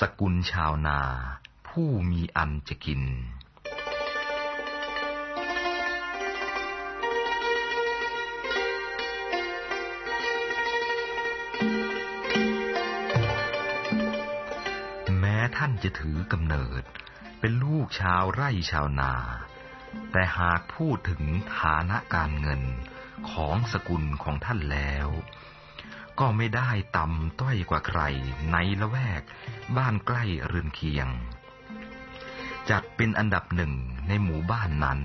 สกุลชาวนา ผู้มีอันจะกิน แม้ท่านจะถือกำเนิด เป็นลูกชาวไร่ชาวนา แต่หากพูดถึงฐานะการเงินของสกุลของท่านแล้ว ก็ไม่ได้ต่ำต้อยกว่าใครในละแวก บ้านใกล้เรือนเคียง จัดเป็นอันดับหนึ่งในหมู่บ้านนั้น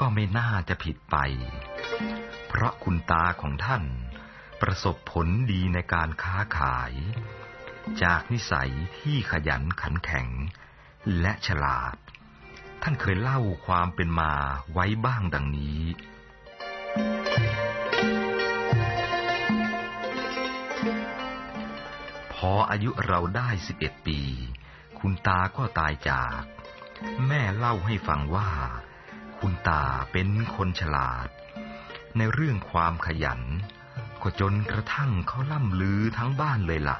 ก็ไม่น่าจะผิดไป เพราะคุณตาของท่านประสบผลดีในการค้าขาย จากนิสัยที่ขยันขันแข็ง และฉลาด ท่านเคยเล่าความเป็นมาไว้บ้างดังนี้ ออายุเราได้สิบเอ็ดปี คุณตาก็ตายจาก แม่เล่าให้ฟังว่า คุณตาเป็นคนฉลาด ในเรื่องความขยัน ก็จนกระทั่งเขาล่ำลือทั้งบ้านเลยละ่ะ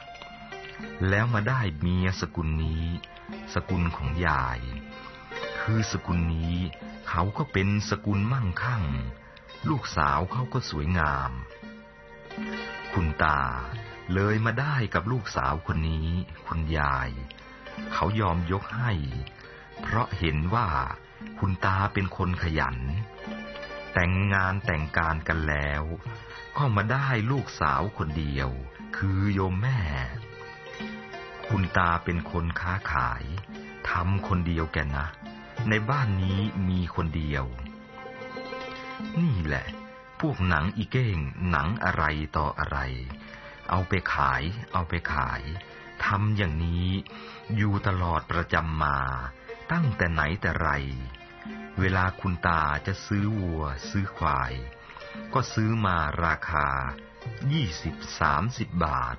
แล้วมาได้เมียสกุลนี้ สกุลของยาย คือสกุลนี้เขาก็เป็นสกุลมั่งคั่ง ลูกสาวเขาก็สวยงาม คุณตา เลยมาได้กับลูกสาวคนนี้ คุณยาย เขายอมยกให้ เพราะเห็นว่าคุณตาเป็นคนขยัน แต่งงานแต่งการกันแล้ว ก็มาได้ลูกสาวคนเดียว คือโยมแม่ คุณตาเป็นคนค้าขายทำคนเดียวแกนะ ในบ้านนี้มีคนเดียว นี่แหละ พวกหนังอีเก้งหนังอะไรต่ออะไร เอาไปขาย เอาไปขายทำอย่างนี้ อยู่ตลอดประจำมา ตั้งแต่ไหนแต่ไร เวลาคุณตาจะซื้อวัว ซื้อควาย ก็ซื้อมาราคายี่สิบสามสิบบาท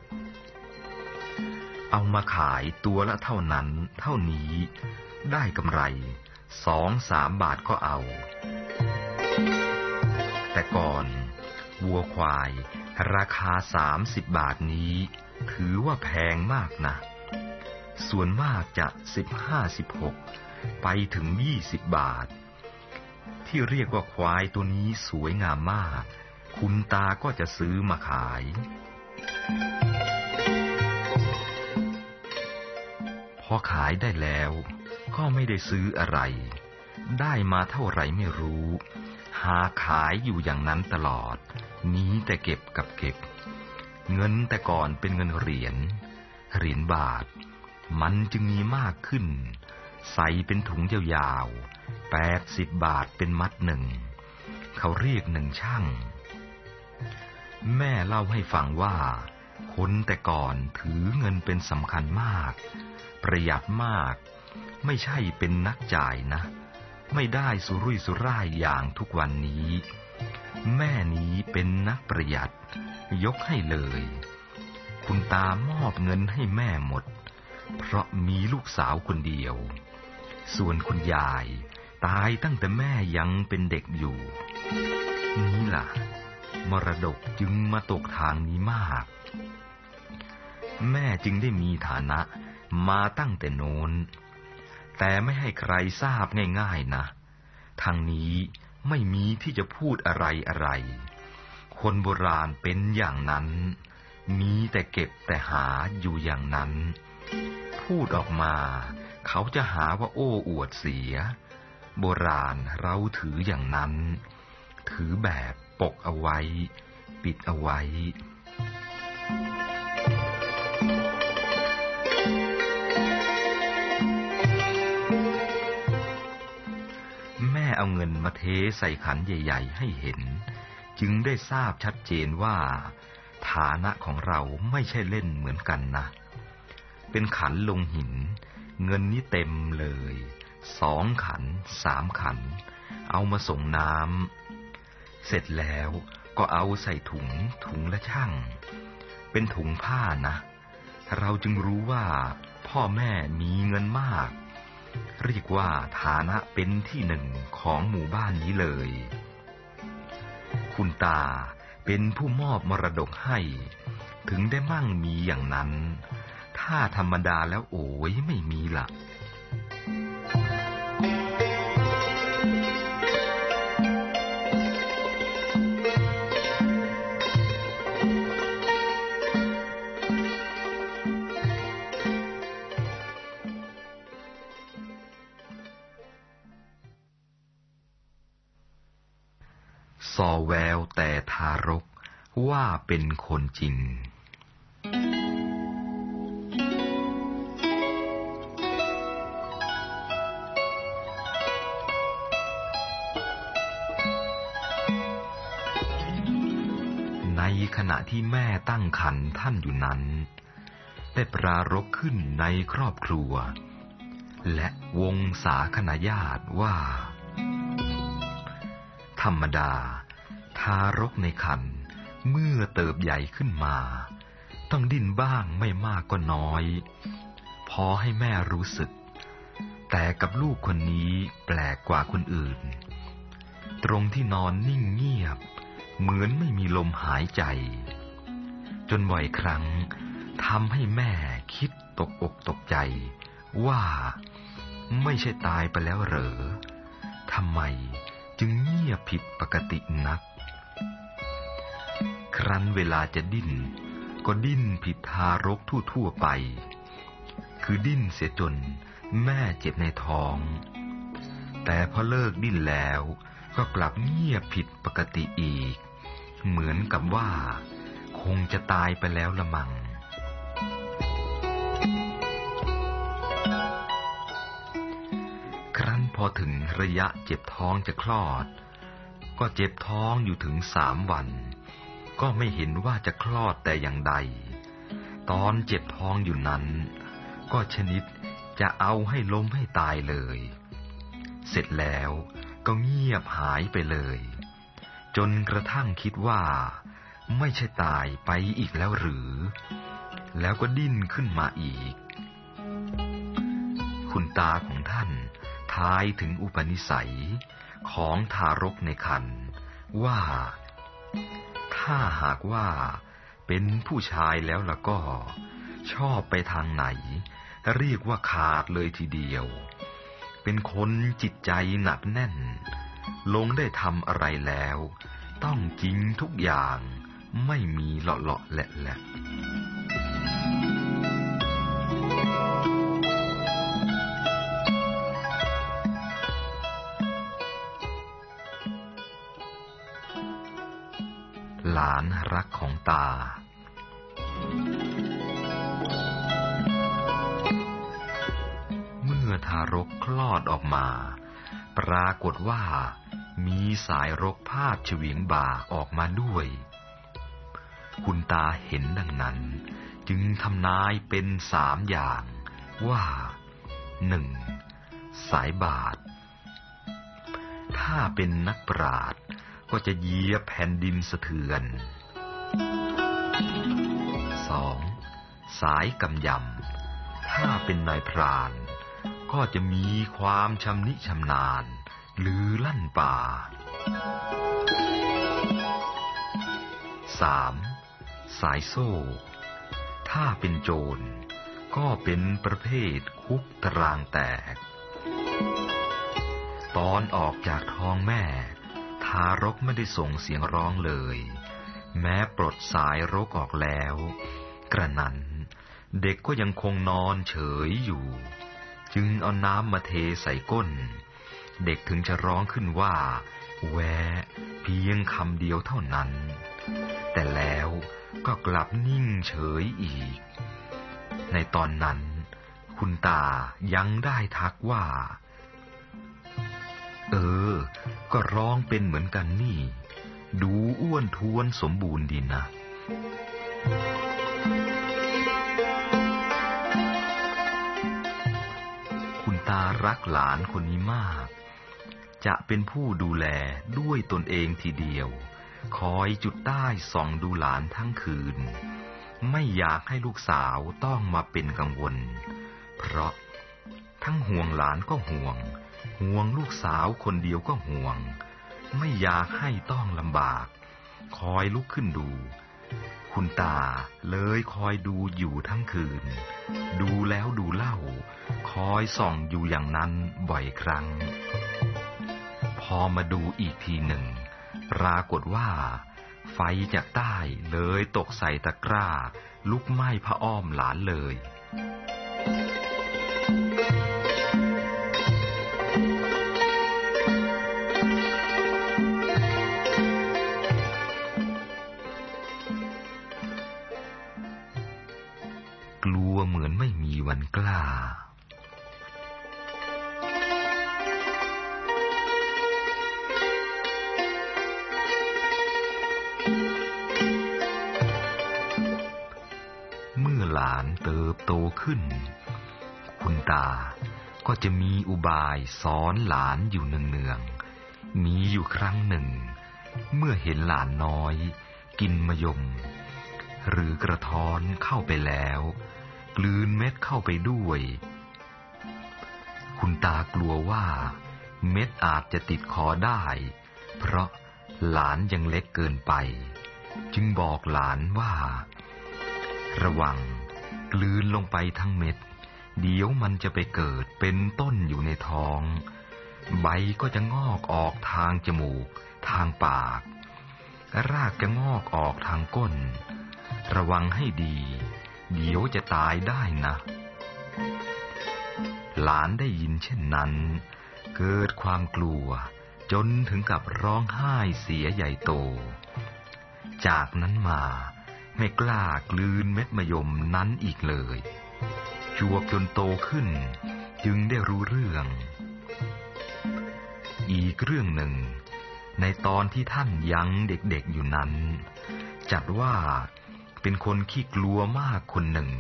เอามาขายตัวละเท่านั้น เท่านี้ ได้กำไรสองสามบาทก็เอา แต่ก่อน วัวควาย ราคาสามสิบบาทนี้ ถือว่าแพงมากนะ ส่วนมากจะสิบห้าสิบหกไปถึงยี่สิบบาท ที่เรียกว่าควายตัวนี้สวยงามมาก คุณตาก็จะซื้อมาขาย พอขายได้แล้ว ก็ไม่ได้ซื้ออะไร ได้มาเท่าไหร่ไม่รู้ หาขายอยู่อย่างนั้นตลอด นี้แต่เก็บกับเก็บ เงินแต่ก่อนเป็นเงินเหรียญ เหรียญบาท มันจึงมีมากขึ้น ใส่เป็นถุงยาวๆแปดสิบบาทเป็นมัดหนึ่ง เขาเรียกหนึ่งช่าง แม่เล่าให้ฟังว่า คนแต่ก่อนถือเงินเป็นสำคัญมาก ประหยัดมาก ไม่ใช่เป็นนักจ่ายนะ ไม่ได้สุรุ่ยสุร่ายอย่างทุกวันนี้ แม่นี้เป็นนักประหยัด ยกให้เลย คุณตามอบเงินให้แม่หมด เพราะมีลูกสาวคนเดียว ส่วนคุณยายตายตั้งแต่แม่ยังเป็นเด็กอยู่ นี้ล่ะ มรดกจึงมาตกทางนี้มาก แม่จึงได้มีฐานะมาตั้งแต่โน้น แต่ไม่ให้ใครทราบง่ายๆนะ ทางนี้ไม่มีที่จะพูดอะไรอะไร คนโบราณเป็นอย่างนั้น มีแต่เก็บแต่หาอยู่อย่างนั้น พูดออกมา เขาจะหาว่าโอ้อวดเสีย โบราณเราถืออย่างนั้น ถือแบบปกเอาไว้ ปิดเอาไว้ เอาเงินมาเทใส่ขันใหญ่ ๆ ให้เห็น จึงได้ทราบชัดเจนว่า ฐานะของเราไม่ใช่เล่นเหมือนกันนะ เป็นขันลงหิน เงินนี้เต็มเลย สองขันสามขัน เอามาส่งน้ำเสร็จแล้วก็เอาใส่ถุงถุงละช่าง เป็นถุงผ้านะ เราจึงรู้ว่าพ่อแม่มีเงินมาก เรียกว่าฐานะเป็นที่หนึ่งของหมู่บ้านนี้เลย คุณตาเป็นผู้มอบมรดกให้ ถึงได้มั่งมีอย่างนั้น ถ้าธรรมดาแล้วโอ้ยไม่มีละส อแววแต่ทารกว่าเป็นคนจริง ในขณะที่แม่ตั้งขันท่านอยู่นั้น ได้ปรารบขึ้นในครอบครัว และวงสาคณาญาติว่า ธรรมดา ทารกในคันเมื่อเติบใหญ่ขึ้นมา ต้องดิ้นบ้างไม่มากก็น้อย พอให้แม่รู้สึก แต่กับลูกคนนี้แปลกกว่าคนอื่น ตรงที่นอนนิ่งเงียบ เหมือนไม่มีลมหายใจ จนบ่อยครั้งทำให้แม่คิดตกอกตกใจ ว่าไม่ใช่ตายไปแล้วเหรอทำไมจึงเงียบผิดปกตินัก ครั้นเวลาจะดิ้น ก็ดิ้นผิดทารกทั่วๆไป คือดิ้นเสียจนแม่เจ็บในท้อง แต่พอเลิกดิ้นแล้วก็กลับเงียบผิดปกติอีก เหมือนกับว่า คงจะตายไปแล้วละมัง ครั้นพอถึงระยะเจ็บท้องจะคลอด ก็เจ็บท้องอยู่ถึงสามวัน ก็ไม่เห็นว่าจะคลอดแต่อย่างใด ตอนเจ็บท้องอยู่นั้น ก็ชนิดจะเอาให้ล้มให้ตายเลย เสร็จแล้วก็เงียบหายไปเลย จนกระทั่งคิดว่า ไม่ใช่ตายไปอีกแล้วหรือ แล้วก็ดิ้นขึ้นมาอีก คุณตาของท่านทายถึงอุปนิสัยของทารกในครรภ์ว่า ถ้าหากว่าเป็นผู้ชายแล้วล่ะก็ ชอบไปทางไหน เรียกว่าขาดเลยทีเดียว เป็นคนจิตใจหนักแน่น ลงได้ทำอะไรแล้ว ต้องจริงทุกอย่างไม่มีเลาะเลาะแหละแหละ หลานรักของตา เมื่อทารกคลอดออกมา ปรากฏว่า มีสายรกพาดเฉวียงบ่าออกมาด้วย คุณตาเห็นดังนั้น จึงทำนายเป็นสามอย่าง ว่าหนึ่งสายบาท ถ้าเป็นนักปราด ก็จะเหยียบแผ่นดินสะเทือน 2. สายกำยำ ถ้าเป็นนายพราน ก็จะมีความชำนิชำนาญ หรือลั่นป่า 3. สายโซ่ ถ้าเป็นโจร ก็เป็นประเภทคุกตารางแตก ตอนออกจากท้องแม่ ทารกไม่ได้ส่งเสียงร้องเลย แม้ปลดสายรกออกแล้ว กระนั้น เด็กก็ยังคงนอนเฉยอยู่ จึงเอาน้ำมาเทใส่ก้น เด็กถึงจะร้องขึ้นว่า แวะเพียงคำเดียวเท่านั้น แต่แล้วก็กลับนิ่งเฉยอีก ในตอนนั้น คุณตายังได้ทักว่า เออ ก็ร้องเป็นเหมือนกันนี่ ดูอ้วนท้วนสมบูรณ์ดีนะคุณตารักหลานคนนี้มาก จะเป็นผู้ดูแลด้วยตนเองทีเดียว คอยจุดใต้ส่องดูหลานทั้งคืน ไม่อยากให้ลูกสาวต้องมาเป็นกังวล เพราะทั้งห่วงหลานก็ห่วง ห่วงลูกสาวคนเดียวก็ห่วง ไม่อยากให้ต้องลำบาก คอยลุกขึ้นดู คุณตาเลยคอยดูอยู่ทั้งคืน ดูแล้วดูเล่า คอยส่องอยู่อย่างนั้นบ่อยครั้ง พอมาดูอีกทีหนึ่ง ปรากฏว่า ไฟจากใต้เลยตกใส่ตะกร้า ลุกไหม้พระอ้อมหลานเลยก วันกล้า เมื่อหลานเติบโตขึ้น คุณตาก็จะมีอุบายสอนหลานอยู่เนืองๆ มีอยู่ครั้งหนึ่ง เมื่อเห็นหลานน้อย กินมะยม หรือกระท้อนเข้าไปแล้ว กลืนเม็ดเข้าไปด้วย คุณตากลัวว่า เม็ดอาจจะติดคอได้ เพราะหลานยังเล็กเกินไป จึงบอกหลานว่า ระวังกลืนลงไปทั้งเม็ด เดี๋ยวมันจะไปเกิดเป็นต้นอยู่ในท้อง ใบก็จะงอกออกทางจมูก ทางปาก รากจะงอกออกทางก้น ระวังให้ดี เดี๋ยวจะตายได้นะ หลานได้ยินเช่นนั้น เกิดความกลัว จนถึงกับร้องไห้เสียใหญ่โต จากนั้นมาไม่กล้ากลืนเม็ดมะยมนั้นอีกเลยจวบจนโตขึ้น จึงได้รู้เรื่อง อีกเรื่องหนึ่ง ในตอนที่ท่านยังเด็กๆอยู่นั้น จัดว่า เป็นคนขี้กลัวมากคนหนึ่ง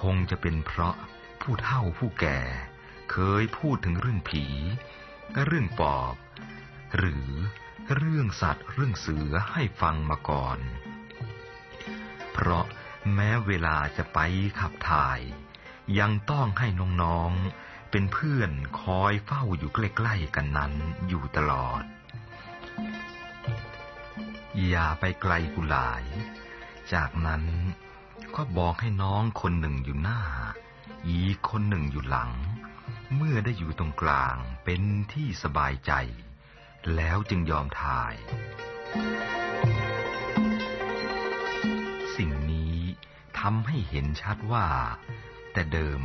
คงจะเป็นเพราะผู้เฒ่าผู้แก่ เคยพูดถึงเรื่องผี เรื่องปอบ หรือเรื่องสัตว์เรื่องเสือให้ฟังมาก่อน เพราะแม้เวลาจะไปขับถ่าย ยังต้องให้น้องๆเป็นเพื่อนคอยเฝ้าอยู่ใกล้ๆกันนั้นอยู่ตลอด อย่าไปไกลกุหลาย จากนั้นก็บอกให้น้องคนหนึ่งอยู่หน้า อีกคนหนึ่งอยู่หลัง เมื่อได้อยู่ตรงกลางเป็นที่สบายใจ แล้วจึงยอมถ่าย สิ่งนี้ทำให้เห็นชัดว่า แต่เดิม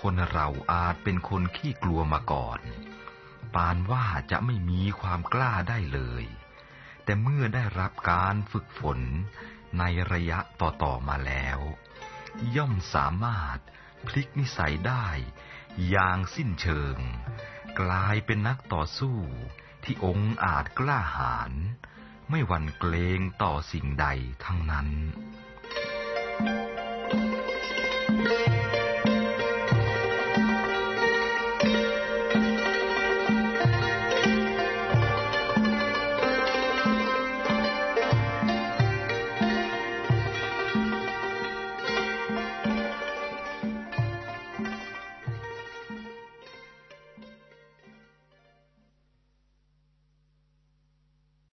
คนเราอาจเป็นคนขี้กลัวมาก่อน ปานว่าจะไม่มีความกล้าได้เลย แต่เมื่อได้รับการฝึกฝน ในระยะต่อๆมาแล้ว ย่อมสามารถพลิกนิสัยได้ อย่างสิ้นเชิง กลายเป็นนักต่อสู้ที่องค์อาจกล้าหาญไม่หวั่นเกรงต่อสิ่งใดทั้งนั้น